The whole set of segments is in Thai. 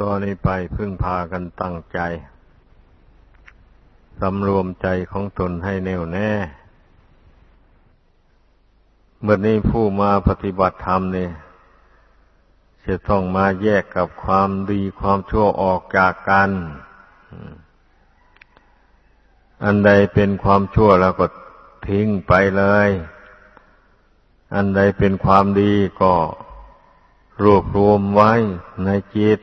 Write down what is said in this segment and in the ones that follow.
ตัวนี้ไปพึ่งพากันตั้งใจ สำรวมใจของตนให้แน่วแน่เมื่อนี้ผู้มาปฏิบัติธรรมเนี่ยจะต้องมาแยกกับความดีความชั่วออกจากกัน อันใดเป็นความชั่วแล้วก็ทิ้งไปเลย อันใดเป็นความดีก็รวบรวมไว้ในจิต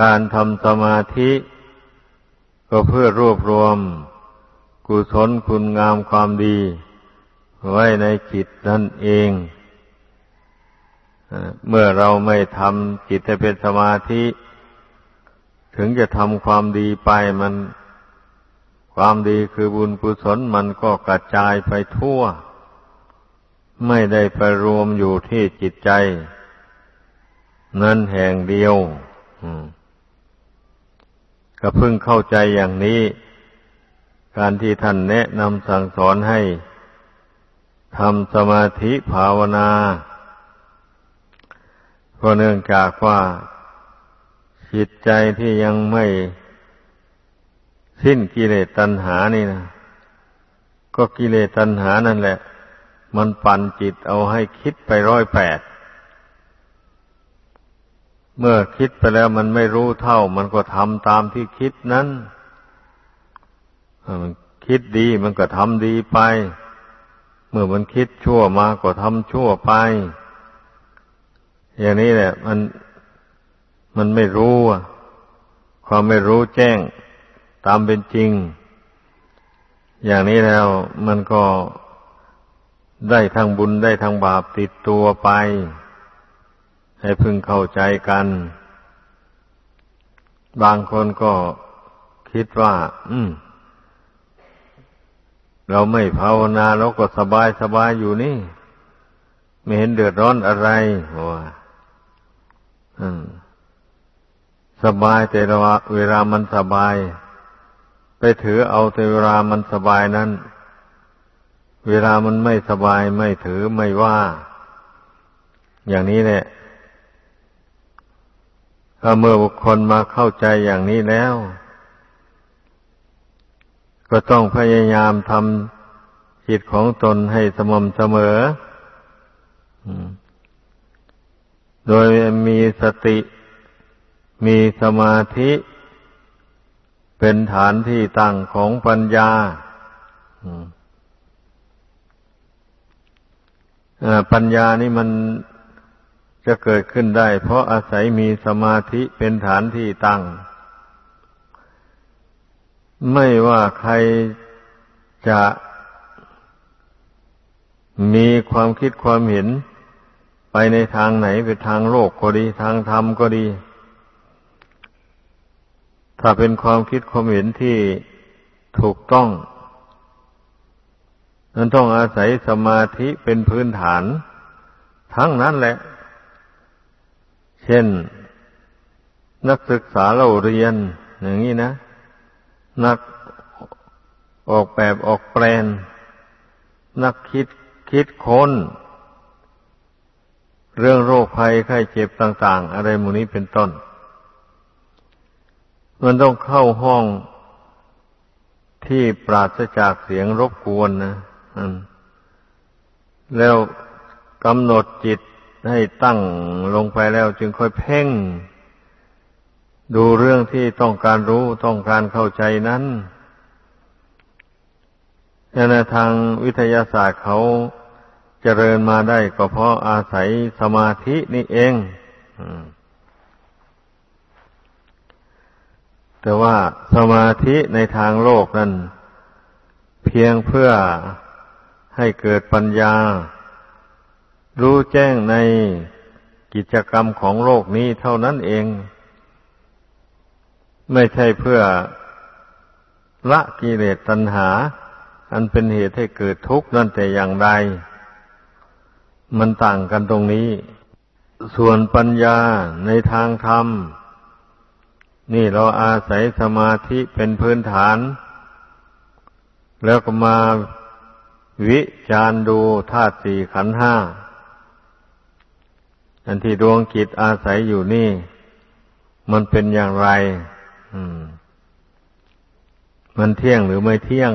การทำสมาธิก็เพื่อรวบรวม กุศลคุณงามความดี ไว้ในจิตนั่นเองเมื่อเราไม่ทำจิตให้เป็นสมาธิ ถึงจะทำความดีไปมัน ความดีคือบุญกุศลมันก็กระจายไปทั่ว ไม่ได้ไปรวมอยู่ที่จิตใจ นั้นแห่งเดียวก็เพิ่งเข้าใจอย่างนี้ การที่ท่านแนะนำสั่งสอนให้ทำสมาธิภาวนาเพราะเนื่องจากว่าจิตใจที่ยังไม่สิ้นกิเลสตัณหานี่นะก็กิเลสตัณหานั่นแหละ มันปั่นจิตเอาให้คิดไปร้อยแปด เมื่อคิดไปแล้วมันไม่รู้เท่า มันก็ทำตามที่คิดนั้นคิดดีมันก็ทำดีไป เมื่อมันคิดชั่วมาก็ทำชั่วไป อย่างนี้แหละ มันมันไม่รู้ความไม่รู้แจ้งตามเป็นจริง อย่างนี้แล้วมันก็ได้ทางบุญได้ทางบาปติดตัวไป ให้พึงเข้าใจกัน บางคนก็คิดว่า อืม เราไม่ภาวนาเราก็สบายสบายอยู่นี่ ไม่เห็นเดือดร้อนอะไรว่าสบายแต่เวลามันสบาย ไปถือเอาแต่เวลามันสบายนั้น เวลามันไม่สบายไม่ถือไม่ว่า อย่างนี้แหละ ถ้าเมื่อบุคคลมาเข้าใจอย่างนี้แล้ว ก็ต้องพยายามทำจิตของตนให้สม่ำเสมอ โดยมีสติ มีสมาธิ เป็นฐานที่ตั้งของปัญญาปัญญานี่มัน จะเกิดขึ้นได้ เพราะอาศัยมีสมาธิเป็นฐานที่ตั้ง ไม่ว่าใครจะมีความคิดความเห็น ไปในทางไหนไปทางโลกก็ดี ทางธรรมก็ดี ถ้าเป็นความคิดความเห็นที่ถูกต้องนั้นต้องอาศัยสมาธิเป็นพื้นฐาน ทั้งนั้นแหละ เช่น นักศึกษาเราเรียน อย่างนี้นะ นักออกแบบออกแปลน นักคิดคิดค้น เรื่องโรคภัยไข้เจ็บต่าง ๆ อะไรมูนี้เป็นต้น มันต้องเข้าห้องที่ปราศจากเสียงรบกวนนะแล้วกำหนดจิต ให้ตั้งลงไปแล้วจึงค่อยเพ่ง ดูเรื่องที่ต้องการรู้ต้องการเข้าใจนั้นในทางวิทยาศาสตร์เขาเจริญมาได้ก็เพราะอาศัยสมาธินี่เองแต่ว่าสมาธิในทางโลกนั้น เพียงเพื่อให้เกิดปัญญา รู้แจ้งในกิจกรรมของโลกนี้เท่านั้นเอง ไม่ใช่เพื่อละกิเลสตัณหา อันเป็นเหตุให้เกิดทุกข์นั่นแต่อย่างใด มันต่างกันตรงนี้ ส่วนปัญญาในทางธรรม นี่เราอาศัยสมาธิเป็นพื้นฐาน แล้วก็มาวิจารดูธาตุสี่ขันธ์ห้า อันที่ดวงจิตอาศัยอยู่นี่ มันเป็นอย่างไร อืม มันเที่ยงหรือไม่เที่ยง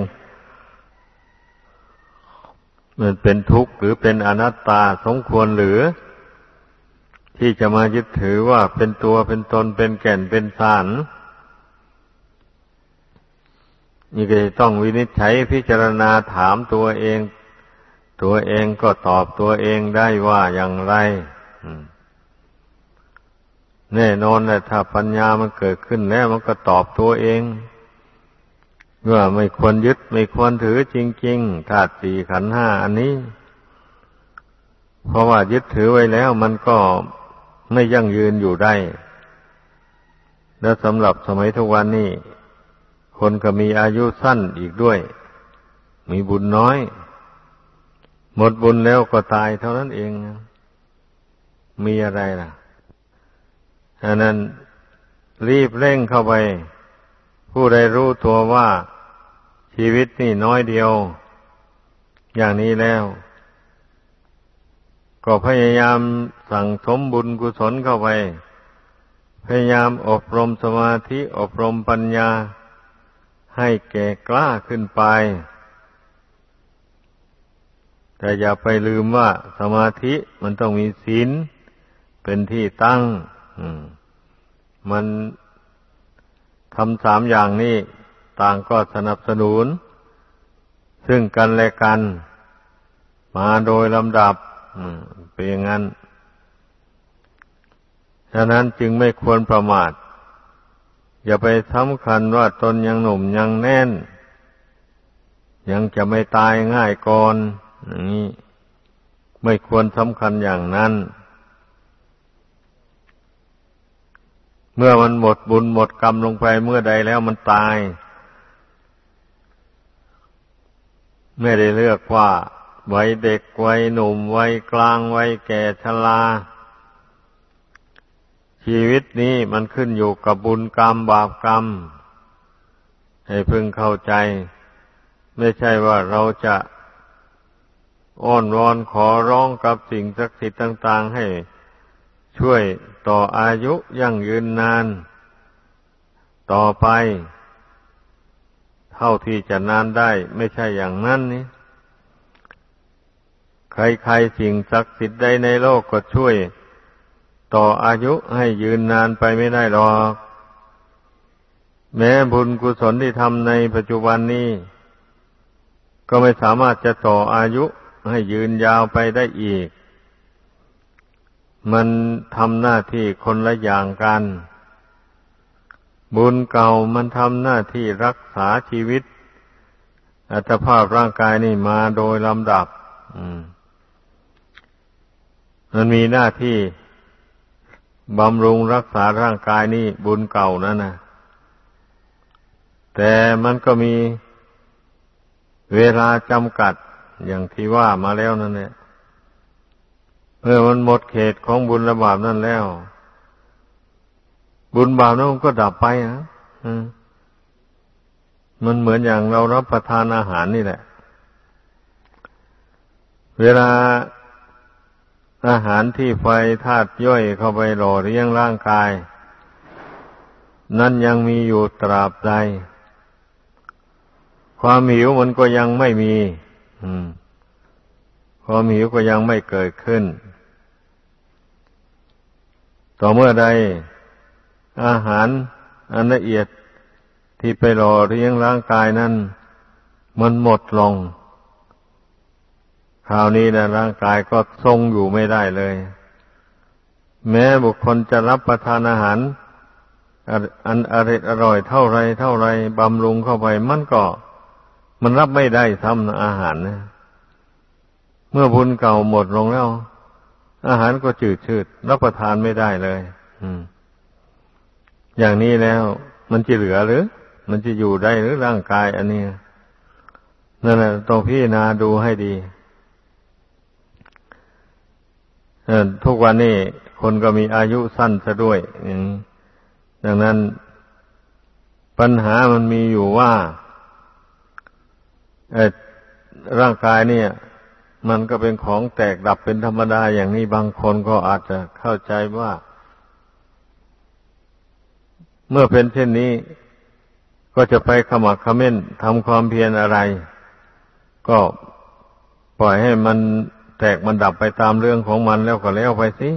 มันเป็นทุกข์หรือเป็นอนัตตาสมควรหรือ ที่จะมายึดถือว่าเป็นตัวเป็นตนเป็นแก่นเป็นสารนี่ก็ต้องวินิจฉัยพิจารณาถามตัวเอง ตัวเองก็ตอบตัวเองได้ว่าอย่างไร แน่นอนแหละถ้าปัญญามันเกิดขึ้นแล้วมันก็ตอบตัวเองว่าไม่ควรยึดไม่ควรถือจริงๆธาตุสี่ขันห้าอันนี้ เพราะว่ายึดถือไว้แล้วมันก็ไม่ยั่งยืนอยู่ได้ และสำหรับสมัยทุกวันนี้ คนก็มีอายุสั้นอีกด้วย มีบุญน้อย หมดบุญแล้วก็ตายเท่านั้นเอง มีอะไรล่ะฉะนั้นรีบเร่งเข้าไป ผู้ใดรู้ตัวว่าชีวิตนี่น้อยเดียว อย่างนี้แล้ว ก็พยายามสั่งสมบุญกุศลเข้าไป พยายามอบรมสมาธิอบรมปัญญา ให้แก่กล้าขึ้นไป แต่อย่าไปลืมว่าสมาธิมันต้องมีศีล เป็นที่ตั้งมันทำสามอย่างนี้ต่างก็สนับสนุน ซึ่งกันและกัน มาโดยลำดับเป็นอย่างนั้นฉะนั้นจึงไม่ควรประมาท อย่าไปสำคัญว่าตนยังหนุ่มยังแน่น ยังจะไม่ตายง่ายก่อนอย่างนี้ไม่ควรสำคัญอย่างนั้น เมื่อมันหมดบุญหมดกรรมลงไปเมื่อใดแล้วมันตาย ไม่ได้เลือกว่าไวัยเด็กไวัยหนุ่มไวัยกลางไวัยแก่ชราชีวิตนี้มันขึ้นอยู่กับบุญกรรมบาปกรรม ให้พึงเข้าใจ ไม่ใช่ว่าเราจะอ้อนวอนขอร้องกับสิ่งศักดิ์สิทธิ์ต่าง ๆ ให้ช่วย ต่ออายุยั่งยืนนาน ต่อไป เท่าที่จะนานได้ไม่ใช่อย่างนั้นนี่ใครๆสิ่งศักดิ์สิทธิ์ใดในโลกก็ช่วย ต่ออายุให้ยืนนานไปไม่ได้หรอก แม้บุญกุศลที่ทำในปัจจุบันนี้ ก็ไม่สามารถจะต่ออายุให้ยืนยาวไปได้อีก มันทำหน้าที่คนละอย่างกัน บุญเก่ามันทำหน้าที่รักษาชีวิต อัตภาพร่างกายนี่มาโดยลำดับมันมีหน้าที่บำรุงรักษาร่างกายนี่บุญเก่านั่นนะแต่มันก็มีเวลาจำกัดอย่างที่ว่ามาแล้วนั่นแหละ เมื่อมันหมดเขตของบุญระบาปนั่นแล้ว บุญบาปนั้นมันก็ดับไปนะมันเหมือนอย่างเรารับประทานอาหารนี่แหละ เวลาอาหารที่ไฟธาตุย่อยเข้าไปหล่อเลี้ยงร่างกาย นั่นยังมีอยู่ตราบใด ความหิวมันก็ยังไม่มีความหิวก็ยังไม่เกิดขึ้น ต่อเมื่อใดอาหารอันละเอียดที่ไปหล่อเลี้ยงร่างกายนั้น มันหมดลง คราวนี้นะร่างกายก็ทรงอยู่ไม่ได้เลย แม้บุคคลจะรับประทานอาหาร อันอร่อยอร่อยเท่าไรเท่าไรบำรุงเข้าไปมันก็ มันรับไม่ได้ทำอาหารนะเมื่อบุญเก่าหมดลงแล้ว อาหารก็จืดชืด รับประทานไม่ได้เลย อืม อย่างนี้แล้ว มันจะเหลือหรือ มันจะอยู่ได้หรือร่างกายอันนี้นั่นแหละต้องพิจารณาดูให้ดีทุกวันนี้คนก็มีอายุสั้นซะด้วยดังนั้นปัญหามันมีอยู่ว่าร่างกายเนี่ย มันก็เป็นของแตกดับเป็นธรรมดาอย่างนี้บางคนก็อาจจะเข้าใจว่า เมื่อเป็นเช่นนี้ ก็จะไปขมักขม้นทำความเพียรอะไร ก็ปล่อยให้มันแตกมันดับไปตามเรื่องของมันแล้วก็แล้วไปสิ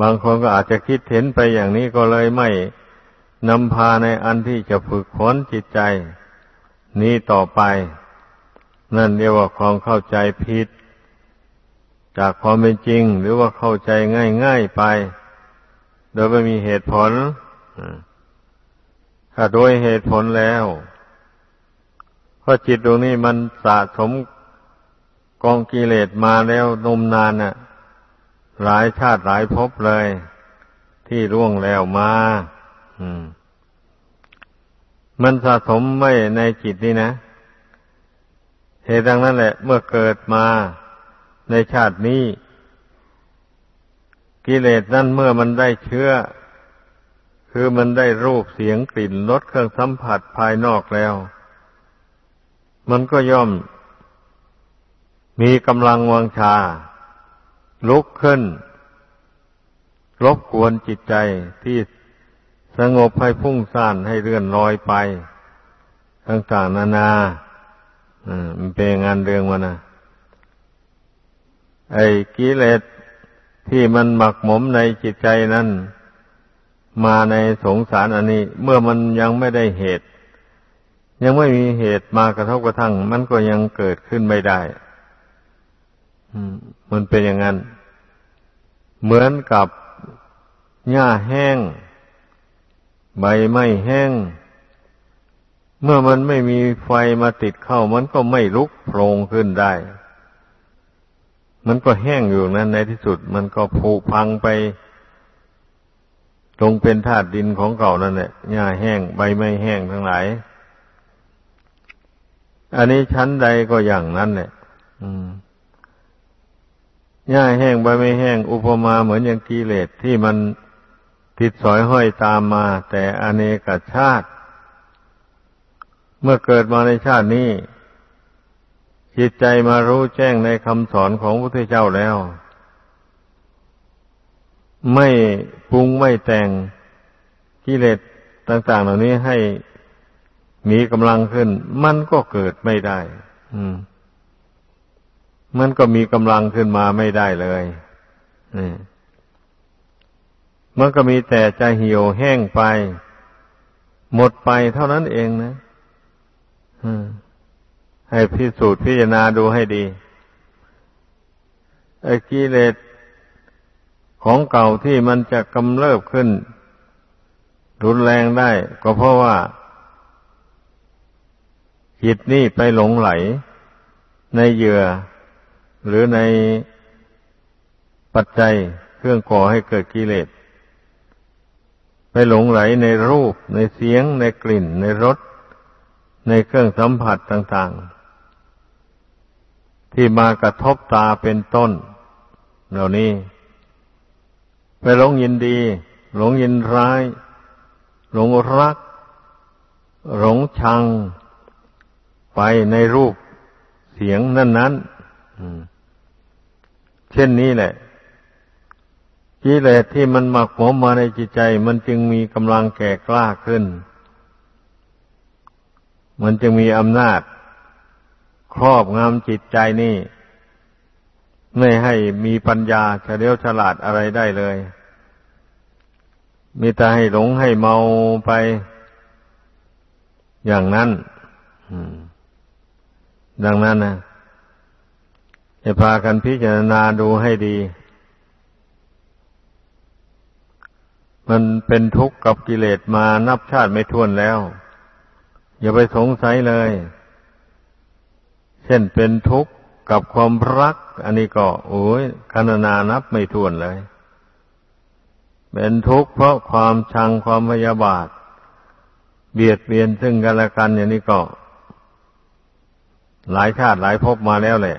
บางคนก็อาจจะคิดเห็นไปอย่างนี้ก็เลยไม่นำพาในอันที่จะฝึกฝนจิตใจ นี้ต่อไป นั่นเรียกว่าความเข้าใจผิด จากความเป็นจริง หรือว่าเข้าใจง่ายๆไป โดยไม่มีเหตุผลถ้าโดยเหตุผลแล้วเพราะจิตตรงนี้มันสะสมกองกิเลสมาแล้วนมนานน่ะ หลายชาติหลายภพเลย ที่ร่วงแล้วมาอืมมันสะสมไม่ในจิตนี่นะ เหตุดังนั้นแหละ เมื่อเกิดมาในชาตินี้ กิเลสนั่นเมื่อมันได้เชื้อ คือมันได้รูปเสียงกลิ่นรสเครื่องสัมผัสภายนอกแล้ว มันก็ย่อม มีกำลังวังชา ลุกขึ้น รบกวนจิตใจที่สงบให้พุ่งซ่านให้เลื่อนลอยไป ต่างๆนานาอ่า มันเป็นงานเรื่องมันนะไอ้กิเลสที่มันหมักหมมในจิตใจนั้น มาในสงสารอันนี้ เมื่อมันยังไม่ได้เหตุ ยังไม่มีเหตุมากระทบกระทั่ง มันก็ยังเกิดขึ้นไม่ได้มันเป็นอย่างนั้น เหมือนกับหญ้าแห้ง ใบไม้แห้ง เมื่อมันไม่มีไฟมาติดเข้า มันก็ไม่ลุกโผล่ขึ้นได้ มันก็แห้งอยู่นั้นในที่สุด มันก็ผุพังไปลงเป็นธาตุดินของเก่านั่นแหละหญ้าแห้งใบไม้แห้งทั้งหลาย อันนี้ชั้นใดก็อย่างนั้นแหละหญ้าแห้งใบไม่แห้ง อุปมาเหมือนอย่างกิเลสที่มันติดสอยห้อยตามมา แต่อเนกชาติ เมื่อเกิดมาในชาตินี้ จิตใจมารู้แจ้งในคำสอนของพระพุทธเจ้าแล้ว ไม่ปรุงไม่แต่งกิเลสต่าง ๆ เหล่านี้ให้มีกำลังขึ้น มันก็เกิดไม่ได้ อืม มันก็มีกำลังขึ้นมาไม่ได้เลยมันก็มีแต่จะเหี่ยวแห้งไป หมดไปเท่านั้นเองนะ ให้พิสูจน์พิจารณาดูให้ดีไอ้กิเลสของเก่าที่มันจะกำเริบขึ้น รุนแรงได้ ก็เพราะว่าจิตนี่ไปหลงไหล ในเหยื่อ หรือในปัจจัยเครื่องก่อให้เกิดกิเลส ไปหลงไหลในรูป ในเสียง ในกลิ่น ในรส ในเครื่องสัมผัสต่างๆ ที่มากระทบตาเป็นต้น เหล่านี้ ไปหลงยินดี หลงยินร้าย หลงรัก หลงชัง ไปในรูปเสียงนั้นๆเช่นนี้แหละกิเลสที่มันหมักหมมมาในจิตใจ มันจึงมีกำลังแก่กล้าขึ้น มันจึงมีอำนาจ ครอบงำจิตใจนี่ ไม่ให้มีปัญญาเฉลียวฉลาดอะไรได้เลย มีแต่ให้หลงให้เมาไปอย่างนั้นดังนั้นนะจะพากันพิจารณาดูให้ดี มันเป็นทุกข์กับกิเลสมานับชาติไม่ท้วนแล้ว อย่าไปสงสัยเลย เช่นเป็นทุกข์กับความรัก อันนี้ก็โอ้ยคณนานับไม่ท้วนเลย เป็นทุกข์เพราะความชังความพยาบาท เบียดเบียนซึ่งกันและกันอย่างนี้ก็ หลายชาติหลายภพมาแล้วแหละ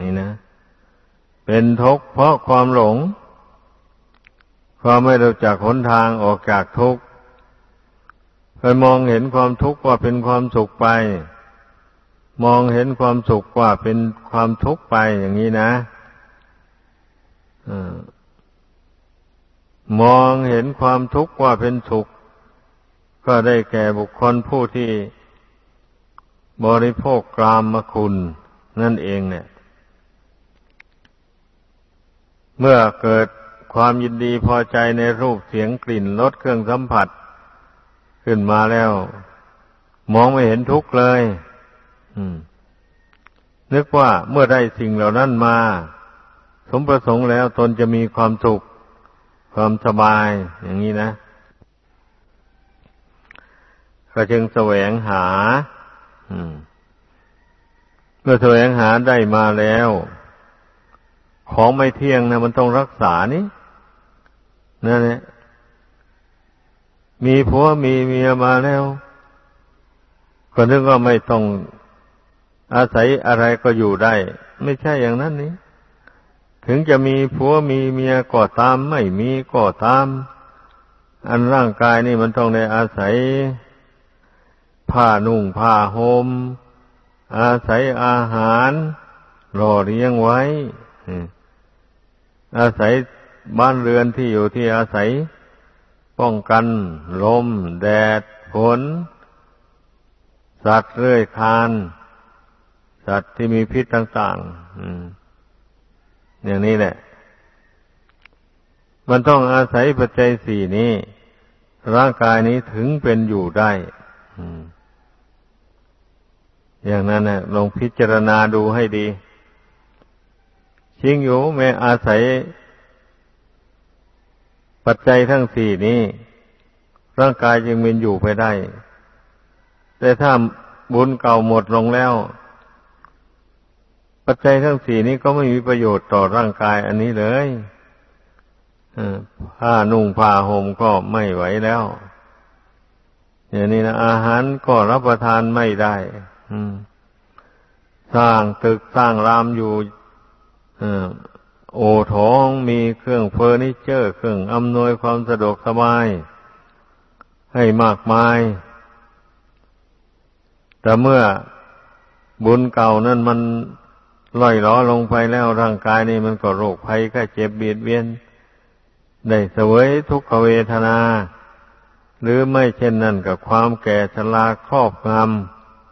นี่นะ เป็นทุกข์เพราะความหลง ความไม่รู้จักหนทางออกจากทุกข์ เคยมองเห็นความทุกข์ว่าเป็นความสุขไป มองเห็นความสุขว่าเป็นความทุกข์ไปอย่างนี้นะมองเห็นความทุกข์ว่าเป็นสุข ก็ได้แก่บุคคลผู้ที่บริโภคกรามคุณ นั่นเองเนี่ย เมื่อเกิดความยินดีพอใจในรูปเสียงกลิ่นรสเครื่องสัมผัส ขึ้นมาแล้ว มองไม่เห็นทุกข์เลยนึกว่าเมื่อได้สิ่งเหล่านั้นมา สมประสงค์แล้วตนจะมีความสุข ความสบาย อย่างนี้นะก็จึงแสวงหาเมื่อแสวงหาได้มาแล้ว ของไม่เที่ยงนะมันต้องรักษานี่นั่นแหละ มีผัวมีเมียมาแล้วก็นึกว่าไม่ต้องอาศัยอะไรก็อยู่ได้ ไม่ใช่อย่างนั้นนี่ถึงจะมีผัวมีเมียก็ตาม ไม่มีก็ตาม อันร่างกายนี่มันต้องได้อาศัยผ้านุ่งผ้าหม่มอาศัยอาหารรอเลี้ยงไว้อาศัยบ้านเรือนที่อยู่ที่อาศัย ป้องกัน ลม แดดฝนสัตว์เรื่อยคาน สัตว์ที่มีพิษต่างๆอย่างนี้แหละ มันต้องอาศัยปัจจัยสี่นี้ ร่างกายนี้ถึงเป็นอยู่ได้อย่างนั้นนะลองพิจารณาดูให้ดีชิงอยู่แม้อาศัย ปัจจัยทั้งสี่นี้ ร่างกายยังมีอยู่ไปได้ แต่ถ้าบุญเก่าหมดลงแล้ว ปัจจัยทั้งสี่นี้ก็ไม่มีประโยชน์ต่อร่างกายอันนี้เลยผ้านุ่งผ้าห่มก็ไม่ไหวแล้ว อย่างนี้นะอาหารก็รับประทานไม่ได้สร้างตึกสร้างรามอยู่ โอทองมีเครื่องเฟอร์นิเจอร์ เครื่องอำนวยความสะดวกสบาย ให้มากมาย แต่เมื่อบุญเก่านั้นมันล่อยล้อลงไปแล้วร่างกายนี่มันก็โรคภัยก็เจ็บเบียดเบียน ได้เสวยทุกขเวทนา หรือไม่เช่นนั้นกับความแก่ชราครอบง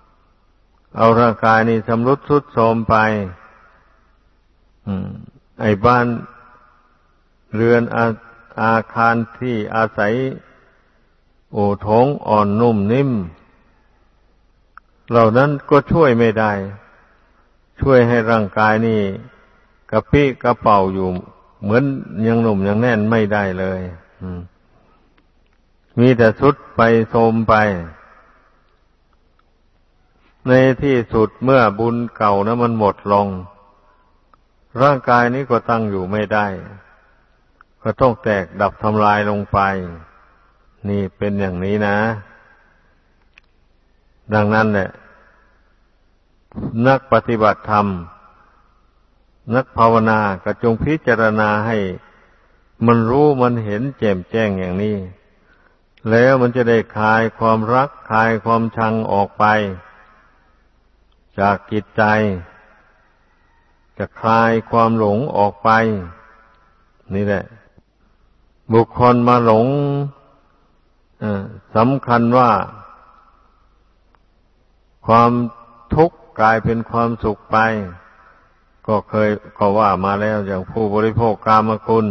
ำเอาร่างกายนี่สำรุดสุดโทมไป ไอ้บ้านเรือนอาอาคารที่อาศัย โอทงอ่อนนุ่มนิ่ม เหล่านั้นก็ช่วยไม่ได้ ช่วยให้ร่างกายนี่กระปี้กระเป๋าอยู่ เหมือนยังหนุ่มยังแน่นไม่ได้เลยมีแต่สุดไปโทมไป ในที่สุดเมื่อบุญเก่านะมันหมดลง ร่างกายนี้ก็ตั้งอยู่ไม่ได้ ก็ต้องแตกดับทำลายลงไป นี่เป็นอย่างนี้นะ ดังนั้นแหละ นักปฏิบัติธรรม นักภาวนาก็จงพิจารณาให้ มันรู้มันเห็นแจ่มแจ้งอย่างนี้ แล้วมันจะได้คลายความรักคลายความชังออกไป จากกิจใจ จะคลายความหลงออกไป นี่แหละ บุคคลมาหลงสำคัญว่า ความทุกข์กลายเป็นความสุขไป ก็เคยก็ว่ามาแล้วอย่างผู้บริโภคกามคุณ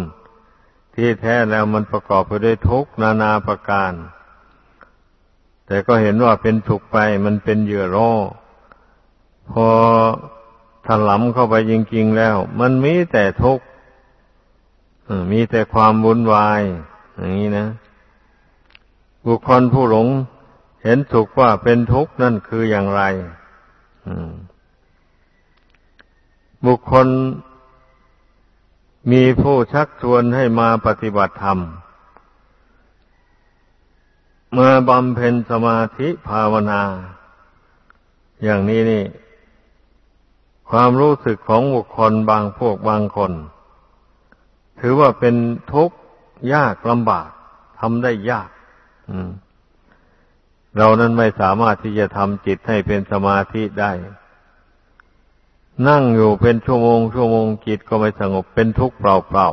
ที่แท้แล้วมันประกอบไปด้วยทุกข์นานาประการ แต่ก็เห็นว่าเป็นสุขไป มันเป็นเหยื่อโรพอ ถลำเข้าไปจริงๆแล้ว มันมีแต่ทุกข์มีแต่ความวุ่นวาย อย่างนี้นะ บุคคลผู้หลง เห็นสุขว่าเป็นทุกข์นั่นคืออย่างไรบุคคลมีผู้ชักชวนให้มาปฏิบัติธรรม มาบำเพ็ญสมาธิภาวนา อย่างนี้นี่ ความรู้สึกของบุคคลบางพวกบางคน ถือว่าเป็นทุกข์ยากลำบากทำได้ยากเรานั้นไม่สามารถที่จะทำจิตให้เป็นสมาธิได้ นั่งอยู่เป็นชั่วโมงชั่วโมงจิตก็ไม่สงบเป็นทุกข์เปล่า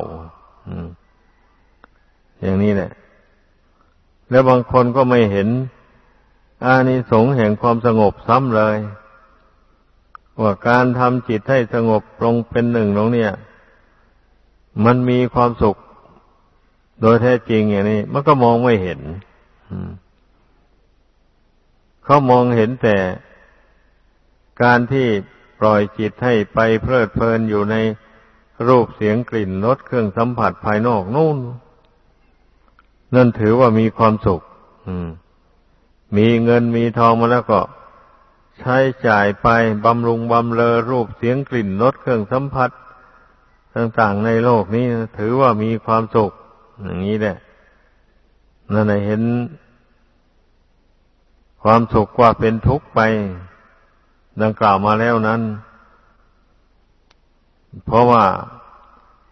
ๆอย่างนี้แหละ แล้วบางคนก็ไม่เห็นอานิสงส์แห่งความสงบซ้ำเลย ว่าการทำจิตให้สงบลงเป็นหนึ่งลงเนี่ย มันมีความสุข โดยแท้จริงอย่างนี้ มันก็มองไม่เห็นเขามองเห็นแต่การที่ปล่อยจิตให้ไปเพลิดเพลินอยู่ในรูปเสียงกลิ่นรสเครื่องสัมผัสภายนอกนู่น นั่นถือว่ามีความสุขมีเงินมีทองมาแล้วก็ ใช้จ่ายไปบำรุงบำเลอรูปเสียงกลิ่นรสเครื่องสัมผัส ต่างๆในโลกนี้ถือว่ามีความสุข อย่างนี้แหละนั่นเห็น ความสุขว่าเป็นทุกข์ไป ดังกล่าวมาแล้วนั้น เพราะว่า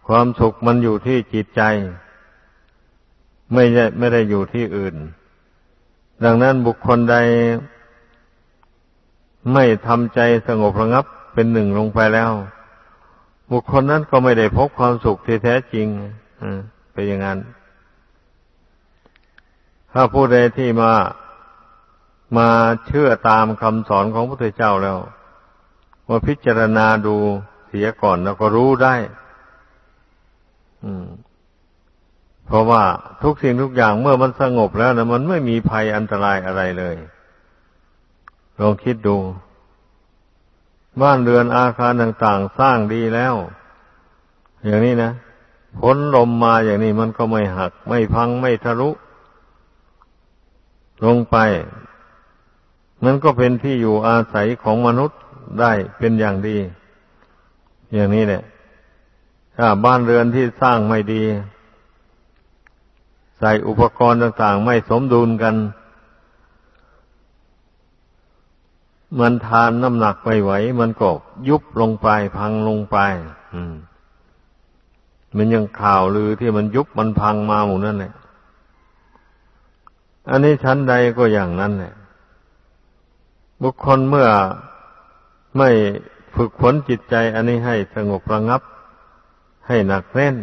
ความสุขมันอยู่ที่จิตใจ ไม่ได้ไม่ได้อยู่ที่อื่น ดังนั้นบุคคลใด ไม่ทำใจสงบระงับเป็นหนึ่งลงไปแล้ว บุคคลนั้นก็ไม่ได้พบความสุขที่แท้จริงเป็นอย่างนั้น ถ้าผู้ใดที่มามาเชื่อตามคำสอนของพระพุทธเจ้าแล้วมาพิจารณาดูเสียก่อนแล้วก็รู้ได้เพราะว่าทุกสิ่งทุกอย่างเมื่อมันสงบแล้วนะมันไม่มีภัยอันตรายอะไรเลย ลองคิดดู บ้านเรือนอาคารต่างๆ สร้างดีแล้ว อย่างนี้นะพ้นลมมาอย่างนี้มันก็ไม่หัก ไม่พังไม่ทะลุ ลงไป มันก็เป็นที่อยู่อาศัยของมนุษย์ได้เป็นอย่างดี อย่างนี้แหละถ้าบ้านเรือนที่สร้างไม่ดี ใส่อุปกรณ์ต่างๆ ไม่สมดุลกัน มันทานน้ำหนักไม่ไหว มันก็ยุบลงไป พังลงไปมันยังข่าวลือที่มันยุบมันพังมาหมดนั่นแหละ อันนี้ชั้นใดก็อย่างนั้นแหละ บุคคลเมื่อไม่ฝึกฝนจิตใจ อันนี้ให้สงบระงับ ให้หนักแน่น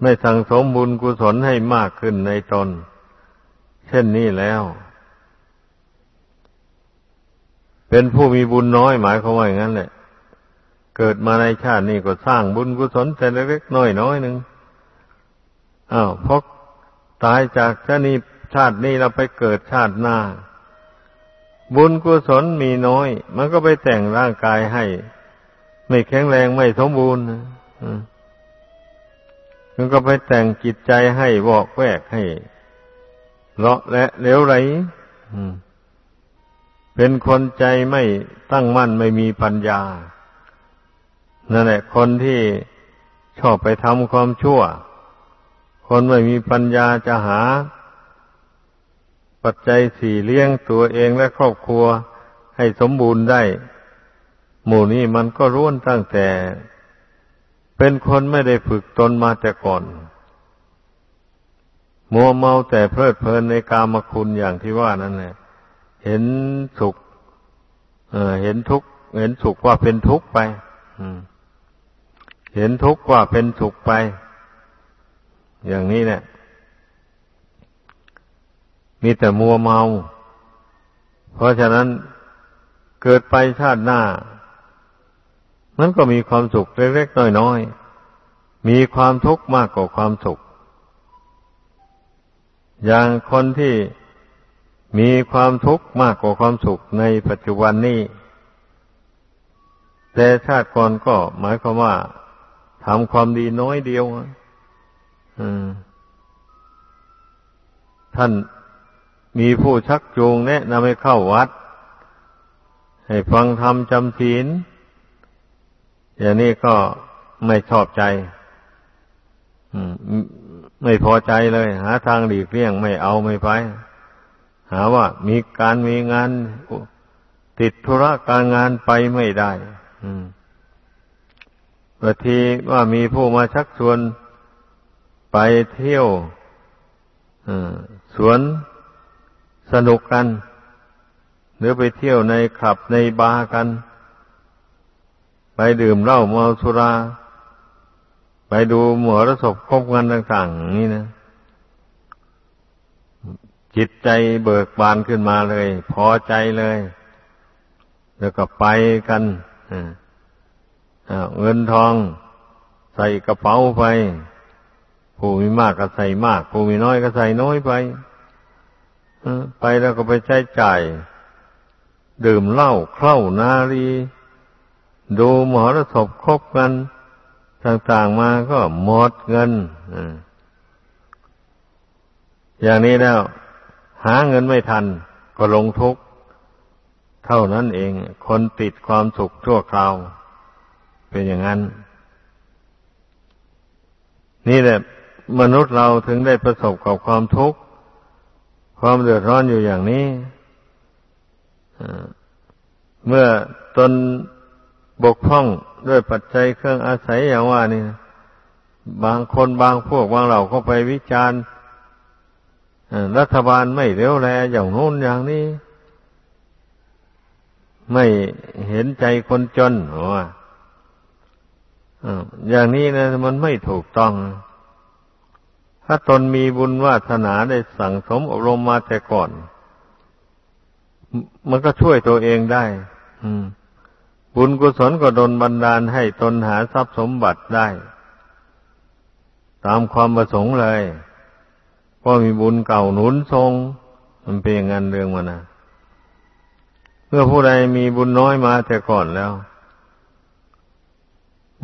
ไม่สั่งสมบุญกุศลให้มากขึ้นในตน เช่นนี้แล้ว เป็นผู้มีบุญน้อยหมายความว่าอย่างนั้นแหละ เกิดมาในชาตินี้ก็สร้างบุญกุศลแต่เล็กๆน้อยน้อยหนึ่งอ้าวพอตายจากชาตินี้ชาตินี้เราไปเกิดชาติหน้า บุญกุศลมีน้อย มันก็ไปแต่งร่างกายให้ ไม่แข็งแรงไม่สมบูรณ์มันก็ไปแต่งจิตใจให้วอกแวกให้เลาะและเลวไหล เป็นคนใจไม่ตั้งมั่นไม่มีปัญญา นั่นแหละ คนที่ชอบไปทำความชั่ว คนไม่มีปัญญาจะหา ปัจจัยสี่เลี้ยงตัวเองและครอบครัวให้สมบูรณ์ได้ หมู่นี้มันก็ร่วนตั้งแต่ เป็นคนไม่ได้ฝึกตนมาแต่ก่อน มัวเมาแต่เพลิดเพลินในกามคุณอย่างที่ว่านั่นแหละ เห็นสุขเเห็นทุกข์เห็นสุขว่าเป็นทุกข์ไปเห็นทุกข์ว่าเป็นสุขไป อย่างนี้เนี่ย มีแต่มัวเมา เพราะฉะนั้นเกิดไปชาติหน้า มันก็มีความสุขเล็กๆน้อยๆ มีความทุกข์มากกว่าความสุข อย่างคนที่ มีความทุกข์มากกว่าความสุขในปัจจุบันนี้แต่ชาติก่อนก็หมายความว่าทำความดีน้อยเดียวท่านมีผู้ชักจูงแนะนำให้เข้าวัด ให้ฟังธรรมจำศีลอย่างนี้ก็ไม่ชอบใจไม่พอใจเลย หาทางหลีกเลี่ยงไม่เอาไม่ไป หาว่ามีการมีงานติดธุระการงานไปไม่ได้บางทีว่ามีผู้มาชักชวนไปเที่ยวสวนสนุกกัน หรือไปเที่ยวในคลับในบาร์กัน ไปดื่มเหล้าเมาสุรา ไปดูหมอรสพคบกันต่าง ๆ นี้นะ จิตใจเบิกบานขึ้นมาเลย พอใจเลย แล้วก็ไปกันเงินทอง ใส่กระเป๋าไป ผู้มีมากก็ใส่มาก ผู้มีน้อยก็ใส่น้อยไปไปแล้วก็ไปใช้จ่าย ดื่มเหล้าเข้านารีดูหมอรสพคบกัน ต่างๆมาก็หมดเงินอย่างนี้แล้ว หาเงินไม่ทันก็ลงทุกข์เท่านั้นเอง คนติดความสุขชั่วคราว เป็นอย่างนั้น นี่แหละมนุษย์เราถึงได้ประสบกับความทุกข์ ความเดือดร้อนอยู่อย่างนี้เมื่อตนบกพร่องด้วยปัจจัยเครื่องอาศัยอย่างว่านี่ บางคนบางพวกบางเหล่าก็ไปวิจารณ์ รัฐบาลไม่เลี้ยวแลอย่างโน้นอย่างนี้ ไม่เห็นใจคนจนว่าอย่างนี้นะมันไม่ถูกต้อง ถ้าตนมีบุญวาสนาได้สั่งสมอบรมมาแต่ก่อน มันก็ช่วยตัวเองได้บุญกุศลก็ดนบันดาลให้ตนหาทรัพย์สมบัติได้ ตามความประสงค์เลย ก็มีบุญเก่าหนุนทรง มันเป็นอย่างนั้นเรื่องมันนะเมื่อผู้ใดมีบุญน้อยมาแต่ก่อนแล้ว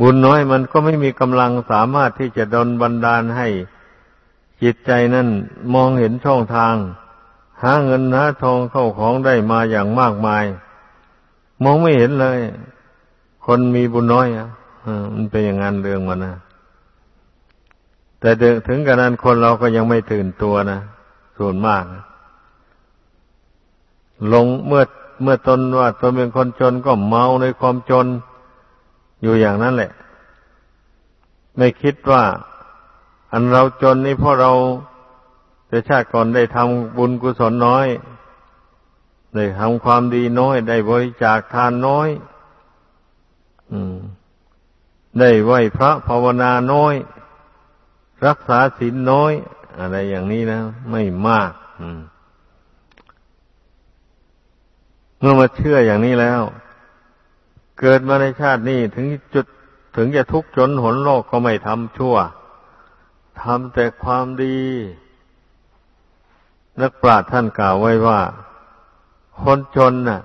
บุญน้อยมันก็ไม่มีกำลังสามารถที่จะดนบันดาลให้จิตใจนั่นมองเห็นช่องทาง หาเงินหาทองเข้าของได้มาอย่างมากมาย มองไม่เห็นเลย คนมีบุญน้อยอะมันเป็นอย่างนั้นเรื่องมันนะ แต่ถึงกระนั้นคนเราก็ยังไม่ตื่นตัวนะส่วนมากลงเมื่อเมื่อตนว่าตนเป็นคนจนก็เมาในความจนอยู่อย่างนั้นแหละ ไม่คิดว่า อันเราจนนี่เพราะเราแต่ชาติก่อนได้ทำบุญกุศลน้อย ได้ทำความดีน้อย ได้บริจาคทานน้อยอได้ไหวพระภาวนาน้อย รักษาศีลน้อย อะไรอย่างนี้นะ ไม่มากเมื่อมาเชื่ออย่างนี้แล้ว เกิดมาในชาตินี้ถึงจุดถึงจะทุกข์จนหนโลกก็ไม่ทำชั่วทำแต่ความดี นักปราชญ์ท่านกล่าวไว้ว่า คนจนน่ะ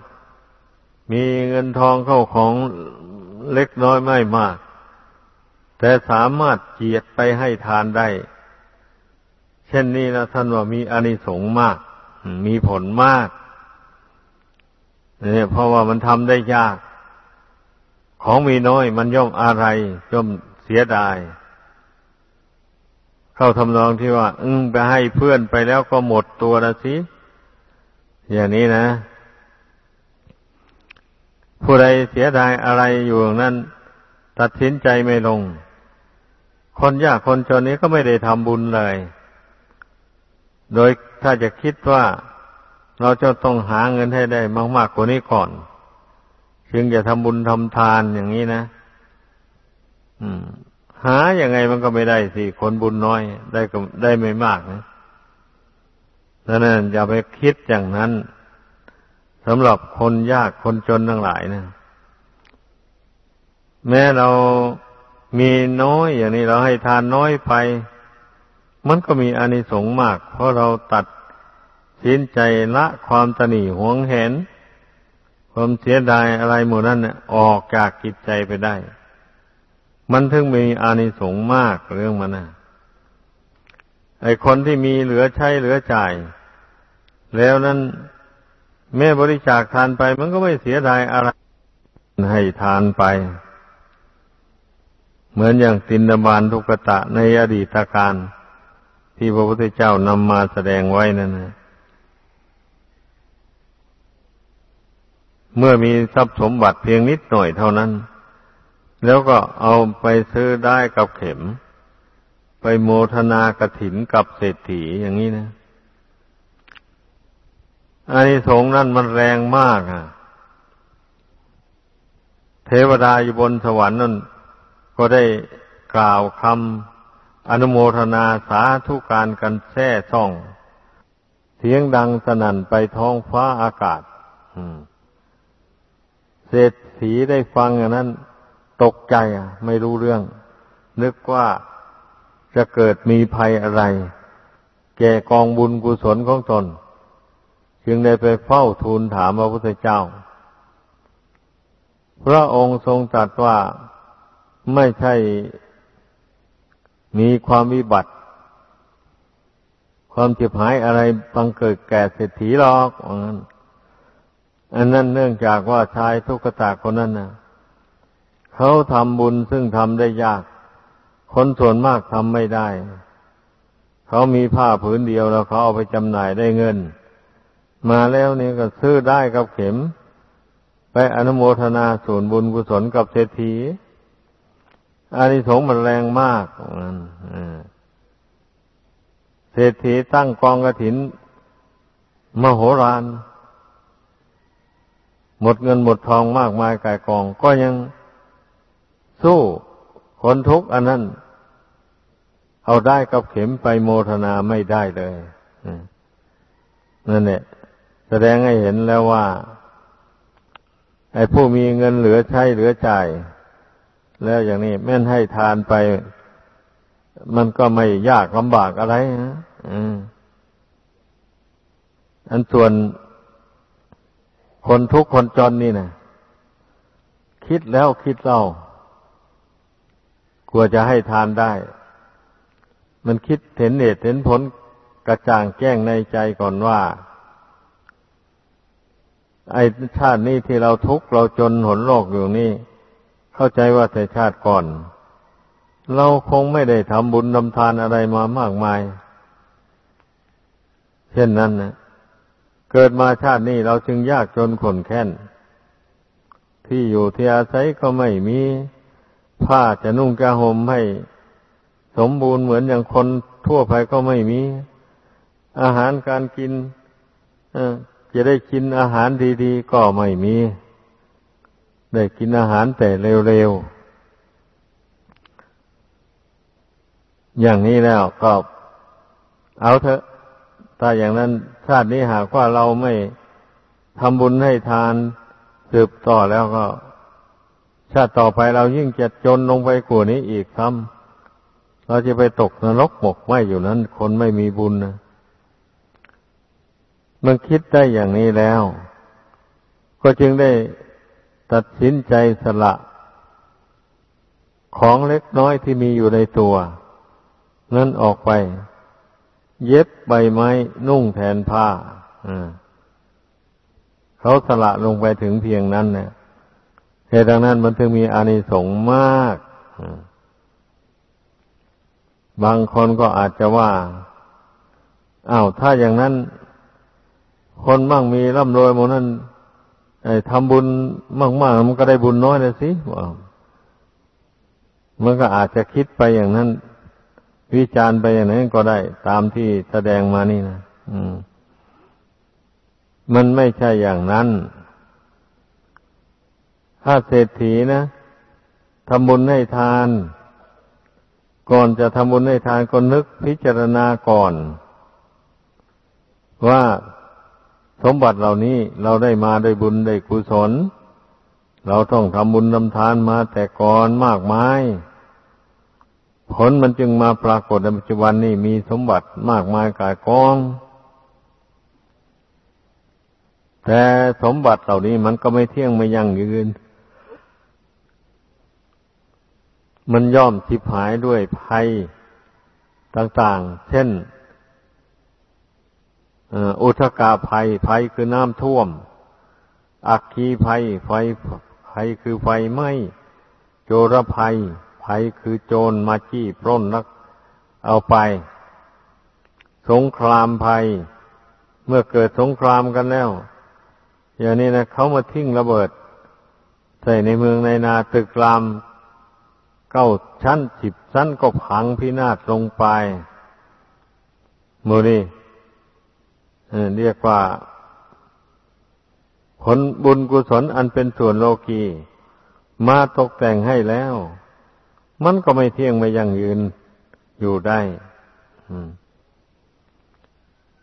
มีเงินทองเข้าของเล็กน้อยไม่มาก แต่สามารถเจียดไปให้ทานได้ เช่นนี้นะท่านว่ามีอานิสงส์มาก มีผลมากเนี่ยเพราะว่ามันทำได้ยาก ของมีน้อยมันย่อมอะไร ย่อมเสียดาย เข้าทำนองที่ว่า อึ้งไปให้เพื่อนไปแล้วก็หมดตัวละสิ อย่างนี้นะ ผู้ใดเสียดายอะไรอยู่นั้น ตัดสินใจไม่ลง คนยากคนจนนี้ก็ไม่ได้ทำบุญเลย โดยถ้าจะคิดว่าเราจะต้องหาเงินให้ได้มาก ๆกว่านี้ก่อน จึงจะทำบุญทำทานอย่างนี้นะหาอย่างไงมันก็ไม่ได้สิคนบุญน้อยได้ก็ได้ไม่มากนะดังนั้นอย่าไปคิดอย่างนั้นสำหรับคนยากคนจนทั้งหลายนะ แม้เรา มีน้อยอย่างนี้เราให้ทานน้อยไป มันก็มีอานิสงส์มาก เพราะเราตัดสินใจละความตนีหวงเห็น ความเสียดายอะไรหมดนั้นออกจากกิจใจไปได้ มันถึงมีอานิสงส์มากเรื่องมันนะไอคนที่มีเหลือใช้เหลือจ่าย แล้วนั้นแม่บริจาคทานไป มันก็ไม่เสียดายอะไรให้ทานไป เหมือนอย่างตินดบานทุกตะในอดีตการที่พระพุทธเจ้านำมาแสดงไว้นั่นนะเมื่อมีทรัพย์สมบัติเพียงนิดหน่อยเท่านั้น แล้วก็เอาไปซื้อได้กับเข็ม ไปโมทนากระถินกับเศรษฐีอย่างนี้นะอันนี้สงนั่นมันแรงมากอะแททวดาอยู่บนสวรรค์นั่น ก็ได้กล่าวคำอนุโมทนาสาธุการกันแท้ช่อง เสียงดังสนั่นไปท้องฟ้าอากาศเศรษฐีได้ฟังอย่างนั้น ตกใจไม่รู้เรื่อง นึกว่าจะเกิดมีภัยอะไร แก่กองบุญกุศลของตน จึงได้ไปเฝ้าทูลถามพระพุทธเจ้า พระองค์ทรงตรัสว่า ไม่ใช่มีความวิบัติ ความเจ็บหายอะไรบังเกิดแก่เศรษฐีหรอกอันนั้นเนื่องจากว่าชายทุกตาคนนั้นนะเขาทำบุญซึ่งทำได้ยาก คนส่วนมากทำไม่ได้ เขามีผ้าผืนเดียวแล้วเขาเอาไปจำหน่ายได้เงิน มาแล้วนี่ก็ซื้อได้กับเข็ม ไปอนุโมทนาส่วนบุญกุศลกับเศรษฐี อานิสงส์มันแรงมากเศรษฐีตั้งกองกระถิน มโหฬารหมดเงินหมดทองมากมายกายกอง ก็ยังสู้คนทุกข์อันนั้น เอาได้กับเข็มไปโมทนาไม่ได้เลยนั่นแหละแสดงให้เห็นแล้วว่า ไอ้ผู้มีเงินเหลือใช้เหลือจ่าย แล้วอย่างนี้แม่นให้ทานไป มันก็ไม่ยากลำบากอะไรนะอันส่วนคนทุกข์คนจนนี่นะคิดแล้วคิดเล่ากลัวจะให้ทานได้ มันคิดเห็นเหตุเห็นผลกระจ่างแจ้งในใจก่อนว่า ไอ้ชาตินี้ที่เราทุกข์เราจนหนโลกอยู่นี่ เข้าใจว่าแต่ชาติก่อน เราคงไม่ได้ทำบุญทำทานอะไรมามากมาย เช่นนั้นนะเกิดมาชาตินี้เราจึงยากจนขนแค้นที่อยู่ที่อาศัยก็ไม่มีผ้าจะนุ่งกระห่มให้สมบูรณ์เหมือนอย่างคนทั่วไปก็ไม่มี อาหารการกินจะได้กินอาหารดีๆก็ไม่มี ได้กินอาหารแต่เร็วๆ อย่างนี้แล้วก็เอาเถอะ ถ้าอย่างนั้นชาตินี้หากว่าเราไม่ทำบุญให้ทานสืบต่อแล้วก็ ชาติต่อไปเรายิ่งจะจนลงไปกว่านี้อีกซ้ำเราจะไปตกนรกหมกไหมอยู่นั้น คนไม่มีบุญนะมันคิดได้อย่างนี้แล้ว ก็จึงได้ ตัดสินใจสละ ของเล็กน้อยที่มีอยู่ในตัว นั้นออกไป เย็บใบไม้นุ่งแทนผ้าเขาสละลงไปถึงเพียงนั้นเนี่ยเหตุดังนั้นมันถึงมีอานิสงส์มากบางคนก็อาจจะว่าอา้าวถ้าอย่างนั้น คนมั่งมีร่ำรวยหมนั้น ทำบุญมากๆมันก็ได้บุญน้อยเลยสิว่ามันก็อาจจะคิดไปอย่างนั้น วิจารณ์ไปอย่างนั้นก็ได้ ตามที่แสดงมานี่นะมมันไม่ใช่อย่างนั้น ถ้าเศรษฐีนะทำบุญให้ทาน ก่อนจะทำบุญให้ทานก็นึกพิจารณาก่อน ว่า สมบัติเหล่านี้เราได้มาด้วยบุญได้กุศล เราต้องทำบุญทำทานมาแต่ก่อนมากมาย ผลมันจึงมาปรากฏในปัจจุบันนี้มีสมบัติมากมายกายกอง แต่สมบัติเหล่านี้มันก็ไม่เที่ยงไม่ยั่งยืน มันย่อมทิพหายด้วยภัยต่างๆ เช่น อุทกาภัยภัยคือน้ำท่วม อักคีภัยไฟภัยคือไฟไหม้โจรภัยภัยคือโจรมาจี้ปล้นนัก เอาไป สงครามภัย เมื่อเกิดสงครามกันแล้ว อย่างนี้นะเขามาทิ้งระเบิด ใส่ในเมืองในนาตึกรามเก้าชั้นสิบชั้นก็พังพินาศลงไปมูนี่ เรียกว่า ผลบุญกุศลอันเป็นส่วนโลกีมาตกแต่งให้แล้ว มันก็ไม่เที่ยงไม่ยั่งยืนอยู่ได้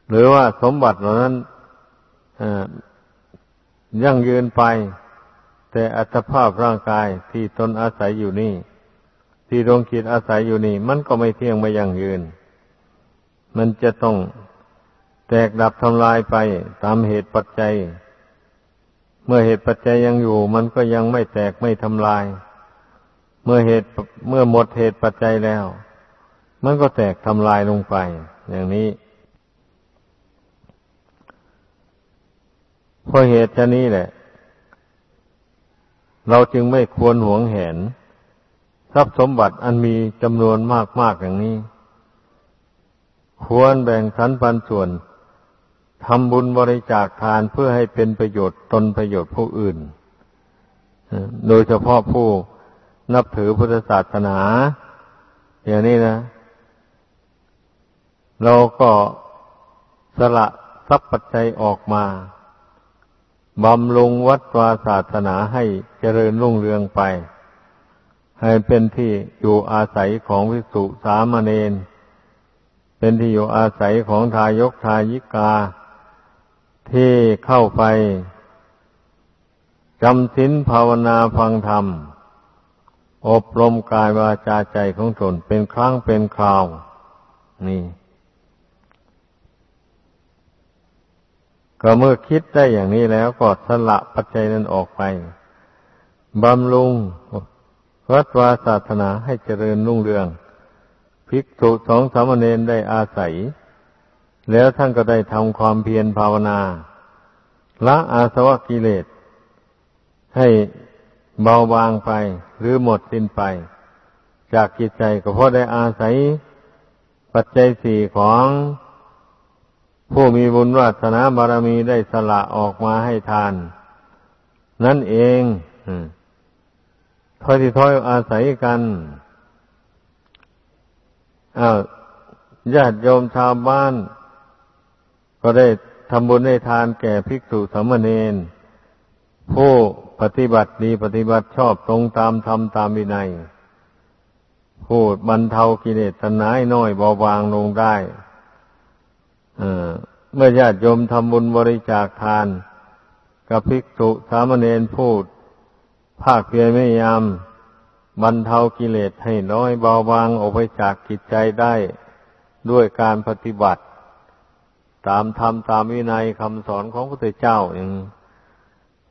หรือว่าสมบัติเหล่านั้นยั่งยืนไป แต่อัตภาพร่างกายที่ตนอาศัยอยู่นี่ ที่ดวงคิดอาศัยอยู่นี่ มันก็ไม่เที่ยงไม่ยั่งยืน มันจะต้อง แตกดับทำลายไปตามเหตุปัจจัย เมื่อเหตุปัจจัยยังอยู่ มันก็ยังไม่แตกไม่ทำลาย เมื่อเหตุเมื่อหมดเหตุปัจจัยแล้ว มันก็แตกทำลายลงไป อย่างนี้เพราะเหตุชนี้แหละ เราจึงไม่ควรหวงแหน ทรัพย์สมบัติอันมีจำนวนมากๆอย่างนี้ ควรแบ่งสรรปันส่วน ทำบุญบริจาคทานเพื่อให้เป็นประโยชน์ตนประโยชน์ผู้อื่น โดยเฉพาะผู้นับถือพุทธศาสนา อย่างนี้นะ เราก็สละทรัพย์ปัจจัยออกมาบำรุงวัดวาศาสนาให้เจริญรุ่งเรืองไป ให้เป็นที่อยู่อาศัยของวิสุสามเณรเป็นที่อยู่อาศัยของทายกทายิกา ที่เข้าไปจำศีลภาวนาฟังธรรม อบรมกายวาจาใจของตนเป็นครั้งเป็นคราว นี่ ก็เมื่อคิดได้อย่างนี้แล้วก็สละปัจจัยนั้นออกไปบำรุงวัดวาศาสนาให้เจริญรุ่งเรืองภิกษุสองสามเณรได้อาศัย แล้วท่านก็ได้ทำความเพียรภาวนา ละอาสวะกิเลส ให้เบาบางไป หรือหมดสิ้นไป จากจิตใจก็เพราะได้อาศัย ปัจจัยสี่ของผู้มีบุญวาสนาบารมีได้สละออกมาให้ทาน นั่นเองถอยที่ถอยอาศัยกันอ้าวญาติโยมชาวบ้าน ก็ได้ทำบุญให้ทานแก่ภิกษุสามเณรผู้ปฏิบัติดีปฏิบัติชอบตรงตามธรรมตามวินัยผู้บรรเทากิเลสตัณหาน้อยเบาบางลงได้เมื่อญาติโยมทำบุญบริจาคทาน กับภิกษุสามเณรพูด ภาคเพียรไม่ยามบรรเทากิเลสให้น้อยเบาบางออกไปจากกิจใจได้ด้วยการปฏิบัติ ตามธรรมตามวินัยคำสอนของพระพุทธเจ้าอย่าง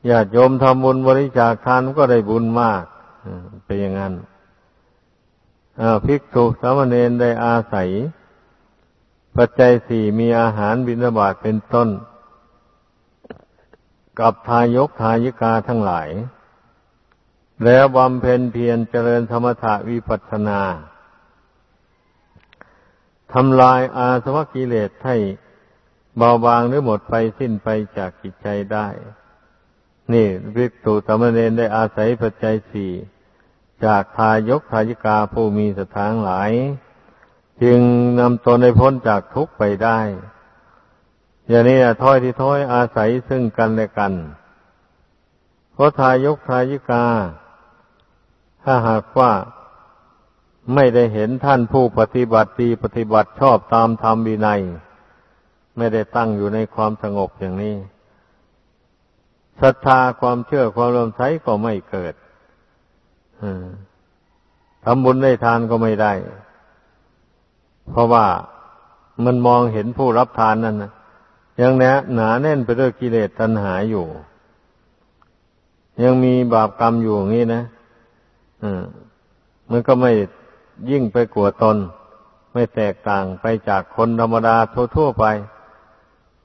ญาติโยมทำบุญบริจาคทานก็ได้บุญมากเป็นอย่างนั้นภิกษุสามเณรได้อาศัย ปัจจัยสี่มีอาหารบิณฑบาตเป็นต้น กับทายกทายิกาทั้งหลาย แล้วบำเพ็ญเพียรเจริญธรรมถะวิปัสสนาทำลายอาสวะกิเลสให้ เบาบางหรือหมดไปสิ้นไปจากจิตใจได้ นี่วิสุตมเนนได้อาศัยปัจจัยสี่จากทายกทายิกาผู้มีสถานหลาย จึงนำตนให้พ้นจากทุกข์ไปได้ อย่างนี้ถ้อยที่ถ้อยอาศัยซึ่งกันและกัน เพราะทายกทายิกา ถ้าหากว่าไม่ได้เห็นท่านผู้ปฏิบัติดีปฏิบัติชอบตามธรรมวินัย ไม่ได้ตั้งอยู่ในความสงบอย่างนี้ศรัทธาความเชื่อความรวมใสก็ไม่เกิดทำบุญได้ทานก็ไม่ได้ เพราะว่ามันมองเห็นผู้รับทานนั่นนะยังแน่หนาแน่นไปด้วยกิเลสตัณหาอยู่ ยังมีบาปกรรมอยู่อย่างนี้นะมันก็ไม่ยิ่งไปกลัวตน ไม่แตกต่างไปจากคนธรรมดาทั่วๆไป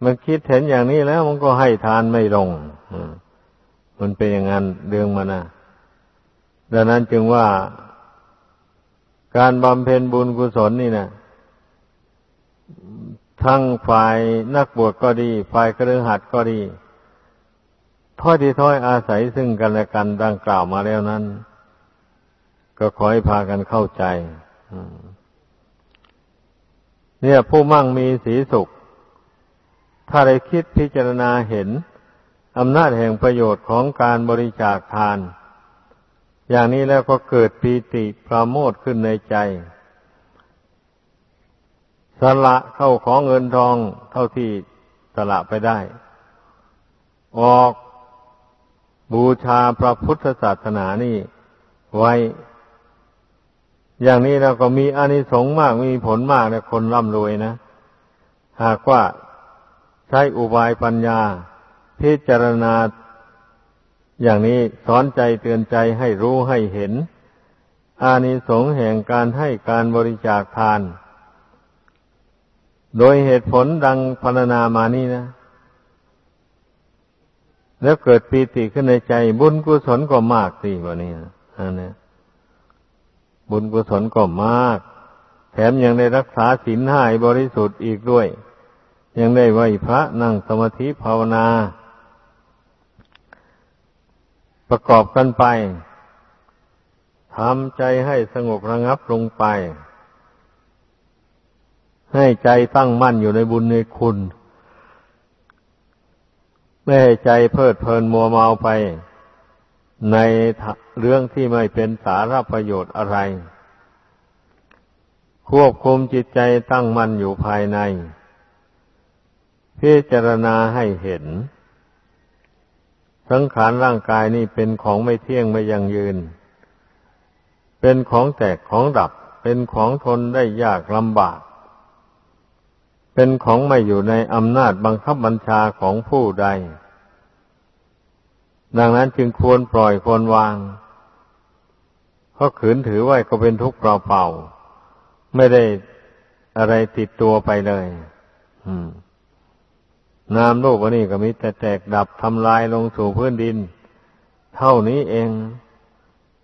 มันคิดเห็นอย่างนี้แล้วมันก็ให้ทานไม่ลงมันเป็นอย่างนั้นเรื่องมันนะดังนั้นจึงว่าการบำเพ็ญบุญกุศลนี่นะทั้งฝ่ายนักบวชก็ดี ฝ่ายกระหัดก็ดีถ้อยที่ถ้อยอาศัยซึ่งกันและกันดังกล่าวมาแล้วนั้น ก็ขอให้พากันเข้าใจเนี่ยผู้มั่งมีสีสุข ถ้าได้คิดพิจารณาเห็นอำนาจแห่งประโยชน์ของการบริจาคทาน อย่างนี้แล้วก็เกิดปีติปราโมทขึ้นในใจสละเข้าของเงินทองเท่าที่สละไปได้ ออกบูชาพระพุทธศาสนานี่ไว้ อย่างนี้เราก็มีอานิสงส์มากมีผลมากนะคนร่ำรวยนะ หากว่า ช้อุบายปัญญา พิจารณา อย่างนี้สอนใจเตือนใจให้รู้ให้เห็น อานิสงส์แห่งการให้การบริจาคทาน โดยเหตุผลดังพรรณนามานี่นะ แล้วเกิดปีติขึ้นในใจบุญกุศลก็มากสิวันนี้อันนี้บุญกุศลก็มาก แถมยังได้รักษาศีลห้าบริสุทธิ์อีกด้วย ยังได้ไหวพระนั่งสมาธิภาวนา ประกอบกันไปทำใจให้สงบระงับลงไป ให้ใจตั้งมั่นอยู่ในบุญในคุณ ไม่ให้ใจเพิดเพลินมัวเมาไป ในเรื่องที่ไม่เป็นสาระประโยชน์อะไร ควบคุมจิตใจตั้งมั่นอยู่ภายใน พิจารณาให้เห็น สังขารร่างกายนี่เป็นของไม่เที่ยงไม่ยั่งยืน เป็นของแตกของดับ เป็นของทนได้ยากลำบาก เป็นของไม่อยู่ในอำนาจบังคับบัญชาของผู้ใด ดังนั้นจึงควรปล่อยควรวาง เพราะขืนถือไว้ก็เป็นทุกข์เปล่าๆ ไม่ได้อะไรติดตัวไปเลย นามโลกอันนี้ก็มีแต่แตกดับทำลายลงสู่พื้นดิน เท่านี้เอง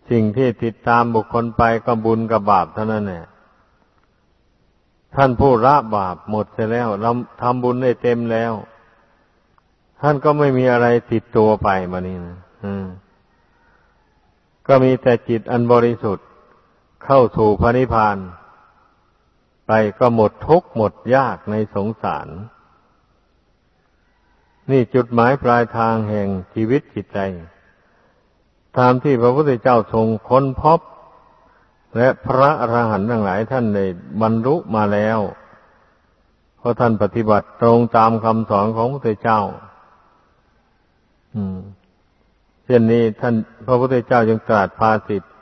สิ่งที่ติดตามบุคคลไปก็บุญกับบาปเท่านั้นแหละท่านผู้ละบาปหมดเสียแล้วทำบุญได้เต็มแล้ว ท่านก็ไม่มีอะไรติดตัวไปมานี่นะก็มีแต่จิตอันบริสุทธิ์เข้าสู่พระนิพพาน ไปก็หมดทุกข์หมดยากในสงสาร นี่จุดหมายปลายทางแห่งชีวิตจิตใจ ตามที่พระพุทธเจ้าทรงค้นพบ และพระอรหันต์ทั้งหลายท่านได้บรรลุมาแล้ว เพราะท่านปฏิบัติตรงตามคำสอนของพระพุทธเจ้า อืมเช่นนี้ท่านพระพุทธเจ้าจึงตรัสภาสิทธิ์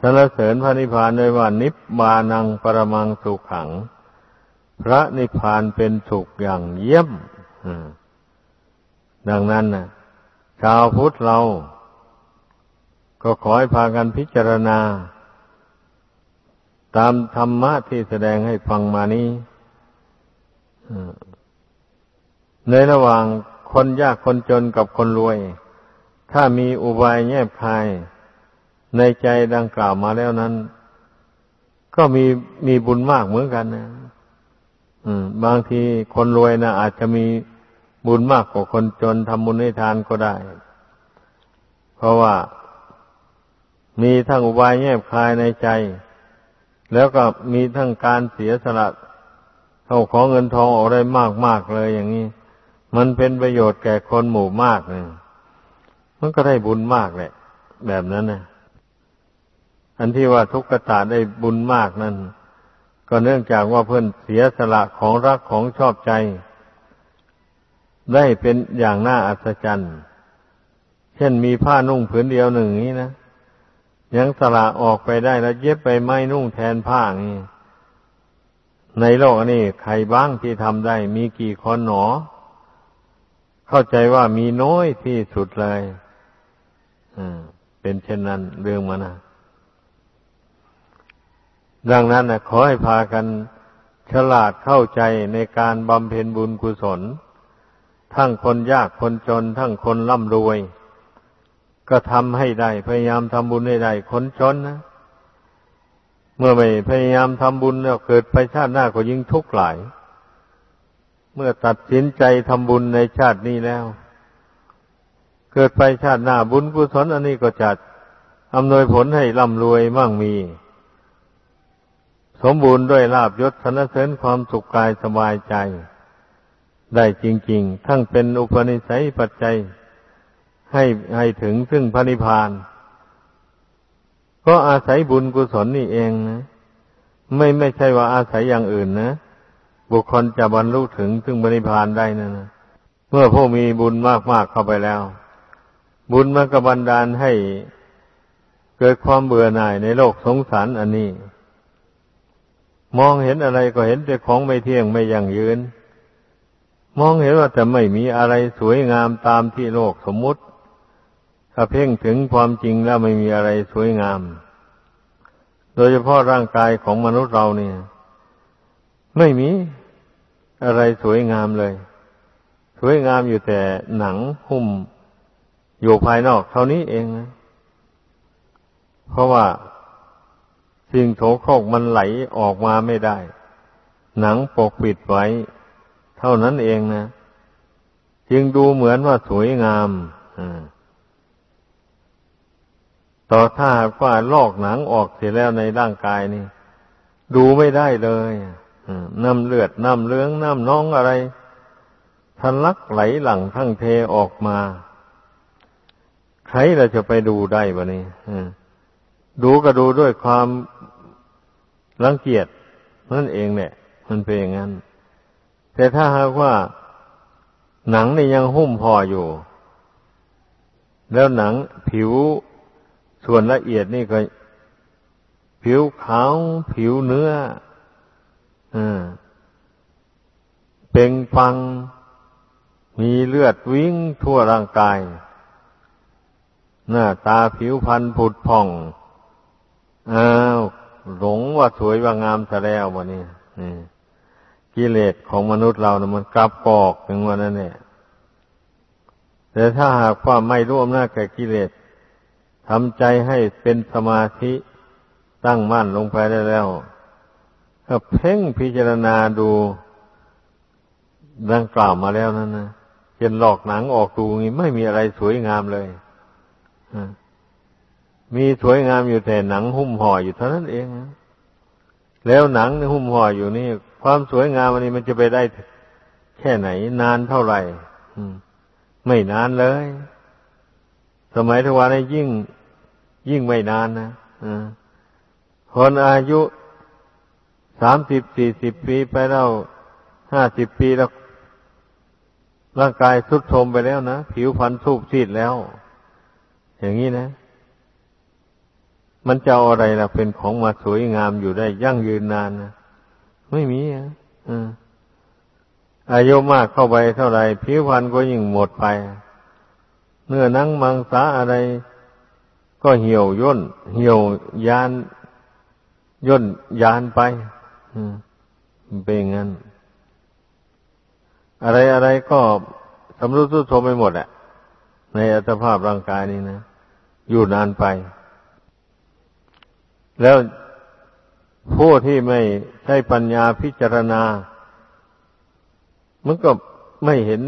สรรเสริญพระนิพพานด้วยว่านิบานังปรมังสุขขัง พระนิพพานเป็นสุขอย่างเยี่ยม ดังนั้นนะชาวพุทธเรา ก็ขอให้พากันพิจารณา ตามธรรมะที่แสดงให้ฟังมานี้ในระหว่างคนยากคนจนกับคนรวย ถ้ามีอุบายแยบคายในใจดังกล่าวมาแล้วนั้น ก็มีมีบุญมากเหมือนกันนะบางทีคนรวยนะอาจจะมี บุญมากกว่าคนจนทำบุญให้ทานก็ได้ เพราะว่ามีทั้งอุบายแยบคายในใจ แล้วก็มีทั้งการเสียสละเข้าของเงินทองออกได้มากมากเลยอย่างนี้ มันเป็นประโยชน์แก่คนหมู่มากเนี่ยมันก็ได้บุญมากแหละ แบบนั้นนะอันที่ว่าทุกขตาได้บุญมากนั้นก็เนื่องจากว่าเพื่อนเสียสละของรักของชอบใจ ได้เป็นอย่างน่าอัศจรรย์ เช่นมีผ้านุ่งผืนเดียวหนึ่งนี้นะ ยังสละออกไปได้แล้วเย็บไปไม้นุ่งแทนผ้านี่ในโลกนี้ใครบ้างที่ทำได้ มีกี่คนหนอ เข้าใจว่ามีน้อยที่สุดเลยอ่าเป็นเช่นนั้นเรื่องมันนะดังนั้นนะขอให้พากันฉลาดเข้าใจในการบำเพ็ญบุญกุศล ทั้งคนยากคนจน ทั้งคนร่ำรวย ก็ทำให้ได้ พยายามทำบุญให้ได้คนจนนะ เมื่อไม่พยายามทำบุญแล้วเกิดไปชาติหน้าก็ยิ่งทุกข์หลาย เมื่อตัดสินใจทำบุญในชาตินี้แล้ว เกิดไปชาติหน้าบุญกุศลอันนี้ก็จัดอำนวยผลให้ร่ำรวยมั่งมี สมบูรณ์ด้วยลาบยศสนเสริญความสุขกายสบายใจ ได้จริง ๆ ทั้งเป็นอุปนิสัยปัจจัย ให้ให้ถึงซึ่งพระนิพพาน ก็อาศัยบุญกุศลนี่เองนะ ไม่ไม่ใช่ว่าอาศัยอย่างอื่นนะ บุคคลจะบรรลุถึงถึงบริพานได้นะนะเมื่อผู้มีบุญมากๆเข้าไปแล้ว บุญมันก็บันดาลให้เกิดความเบื่อหน่ายในโลกสงสารอันนี้ มองเห็นอะไรก็เห็นแต่ของไม่เที่ยงไม่ยั่งยืน มองเห็นว่าแต่ไม่มีอะไรสวยงามตามที่โลกสมมุติ ถ้าเพ่งถึงความจริงแล้วไม่มีอะไรสวยงาม โดยเฉพาะร่างกายของมนุษย์เราเนี่ย ไม่มีอะไรสวยงามเลย สวยงามอยู่แต่หนังหุ้มอยู่ภายนอกเท่านี้เองนะเพราะว่าสิ่งโถโครกมันไหลออกมาไม่ได้ หนังปกปิดไว้ เท่านั้นเองนะ จึงดูเหมือนว่าสวยงามต่อถ้าว่าลอกหนังออกเสียแล้วในร่างกายนี่ ดูไม่ได้เลยน้ำเลือดน้ำเลื้องน้ำน้องอะไรทะลักไหลหลังทั้งเทออกมา ใครเราจะไปดูได้บะนี่ดูก็ดูด้วยความรังเกียจนั่นเองเนี่ย มันเป็นอย่างนั้น แต่ถ้าหากว่าหนังนี่ยังหุ้มห่ออยู่ แล้วหนังผิวส่วนละเอียดนี่ก็ ผิวขาว ผิวเนื้ออ่าเป็นฟัง มีเลือดวิ่งทั่วร่างกาย หน้าตาผิวพรรณผุดผ่องอ้าวหลงว่าสวยว่างามซะแล้ววะนี่นี่ กิเลสของมนุษย์เรานะมันกลับกอกถึงวันนั้นเนี่ยแต่ถ้าหากความไม่ร่วมหน้าแก่กิเลสทำใจให้เป็นสมาธิตั้งมั่นลงไปได้แล้วก็เพ่งพิจารณาดูดังกล่าวมาแล้วนั่นนะเห็นหลอกหนังออกดูงี้ไม่มีอะไรสวยงามเลยมีสวยงามอยู่แต่หนังหุ้มห่ออยู่เท่านั้นเอง แล้วหนังหุ้มห่ออยู่นี่ ความสวยงามอันนี้มันจะไปได้แค่ไหน นานเท่าไหร่ไม่นานเลย สมัยทวารนี้ยิ่ง ยิ่งไม่นานนะคนอายุสามสิบสี่สิบปีไปแล้วห้าสิบปีแล้ว ร่างกายทุดโทรมไปแล้วนะ ผิวพรรณสูบซีดแล้ว อย่างนี้นะ มันจะออะไรล่ะเป็นของมาสวยงามอยู่ได้ยั่งยืนนานนะ ไม่มีอะอายุมากเข้าไปเท่าไรผิวพรรณก็ยิ่งหมดไป เนื้อนังมังสาอะไร ก็เหี่ยวย่น เหี่ยวยานย่นยานไปเป็นงั้น อะไรอะไรก็สำรุดสุดโทมไปหมดอะในอัตภาพร่างกายนี้นะ อยู่นานไป แล้วผู้ที่ไม่ ช้ปัญญาพิจารณา มันก็ไม่เห็น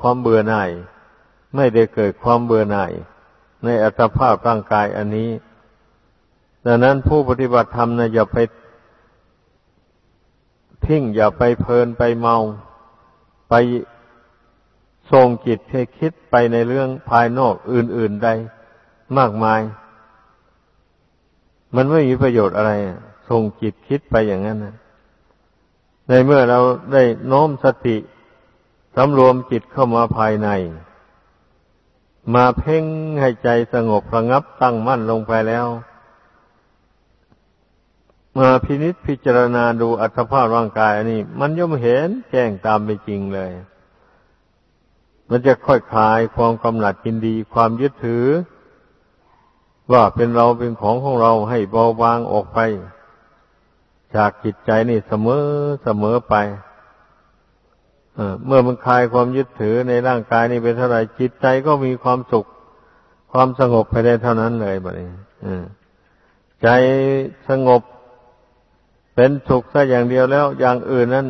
ความเบื่อหน่าย ไม่ได้เกิดความเบื่อหน่าย ในอัตภาพร่างกายอันนี้ ดังนั้นผู้ปฏิบัติธรรมนะอย่าไปทิ้งอย่าไปเพลินไปเมา ไปทรงจิตให้คิดไปในเรื่องภายนอกอื่น ๆใดมากมาย มันไม่มีประโยชน์อะไรส่งจิตคิดไปอย่างนั้นนะ ในเมื่อเราได้น้อมสติสำรวมจิตเข้ามาภายใน มาเพ่งให้ใจสงบระงับตั้งมั่นลงไปแล้ว มาพินิษพิจารณาดูอัตภาพร่างกายอันนี้ มันย่อมเห็นแจ้งตามไปจริงเลย มันจะค่อยคลายความกำหนัดกินดีความยึดถือ ว่าเป็นเราเป็นของของเราให้เบาบางออกไป จากจิตใจนี่เสมอเสมอไปเมื่อมันคลายความยึดถือในร่างกายนี่เป็นเท่าไหร่จิตใจก็มีความสุข ความสงบไปได้เท่านั้นเลยแบบนี้ใจสงบเป็นสุขซะอย่างเดียวแล้ว อย่างอื่นนั้น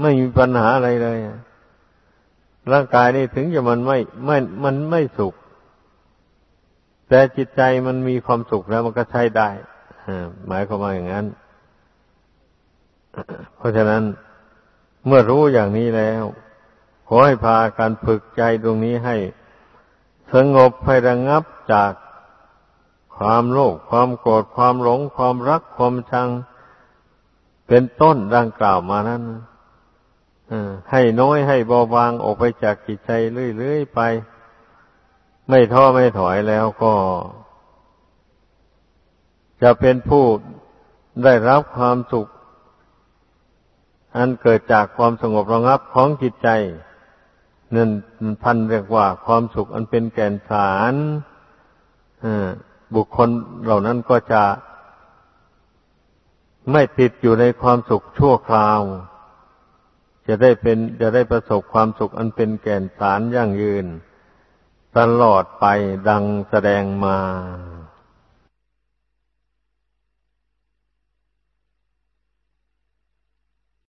ไม่มีปัญหาอะไรเลยร่างกายนี่ถึงจะมันไม่ไม่มันไม่สุข แต่จิตใจมันมีความสุขแล้วมันก็ใช้ได้หมายความว่าอย่างนั้น เพราะฉะนั้นเมื่อรู้อย่างนี้แล้ว ขอให้พาการฝึกใจตรงนี้ให้ สงบให้ระงับจากความโลภความโกรธความหลง ความรักความชัง เป็นต้นดังกล่าวมานั้นให้น้อยให้เบาบางออกไปจากจิตใจเรื่อยๆไป ไม่ท้อไม่ถอยแล้วก็ จะเป็นผู้ได้รับความสุข อันเกิดจากความสงบระงับของจิตใจนั่นพันเรียกว่าความสุขอันเป็นแก่นสารบุคคลเหล่านั้นก็จะไม่ติดอยู่ในความสุขชั่วคราว จะได้เป็นจะได้ประสบความสุขอันเป็นแก่นสารยั่งยืน ตลอดไปดังแสดงมา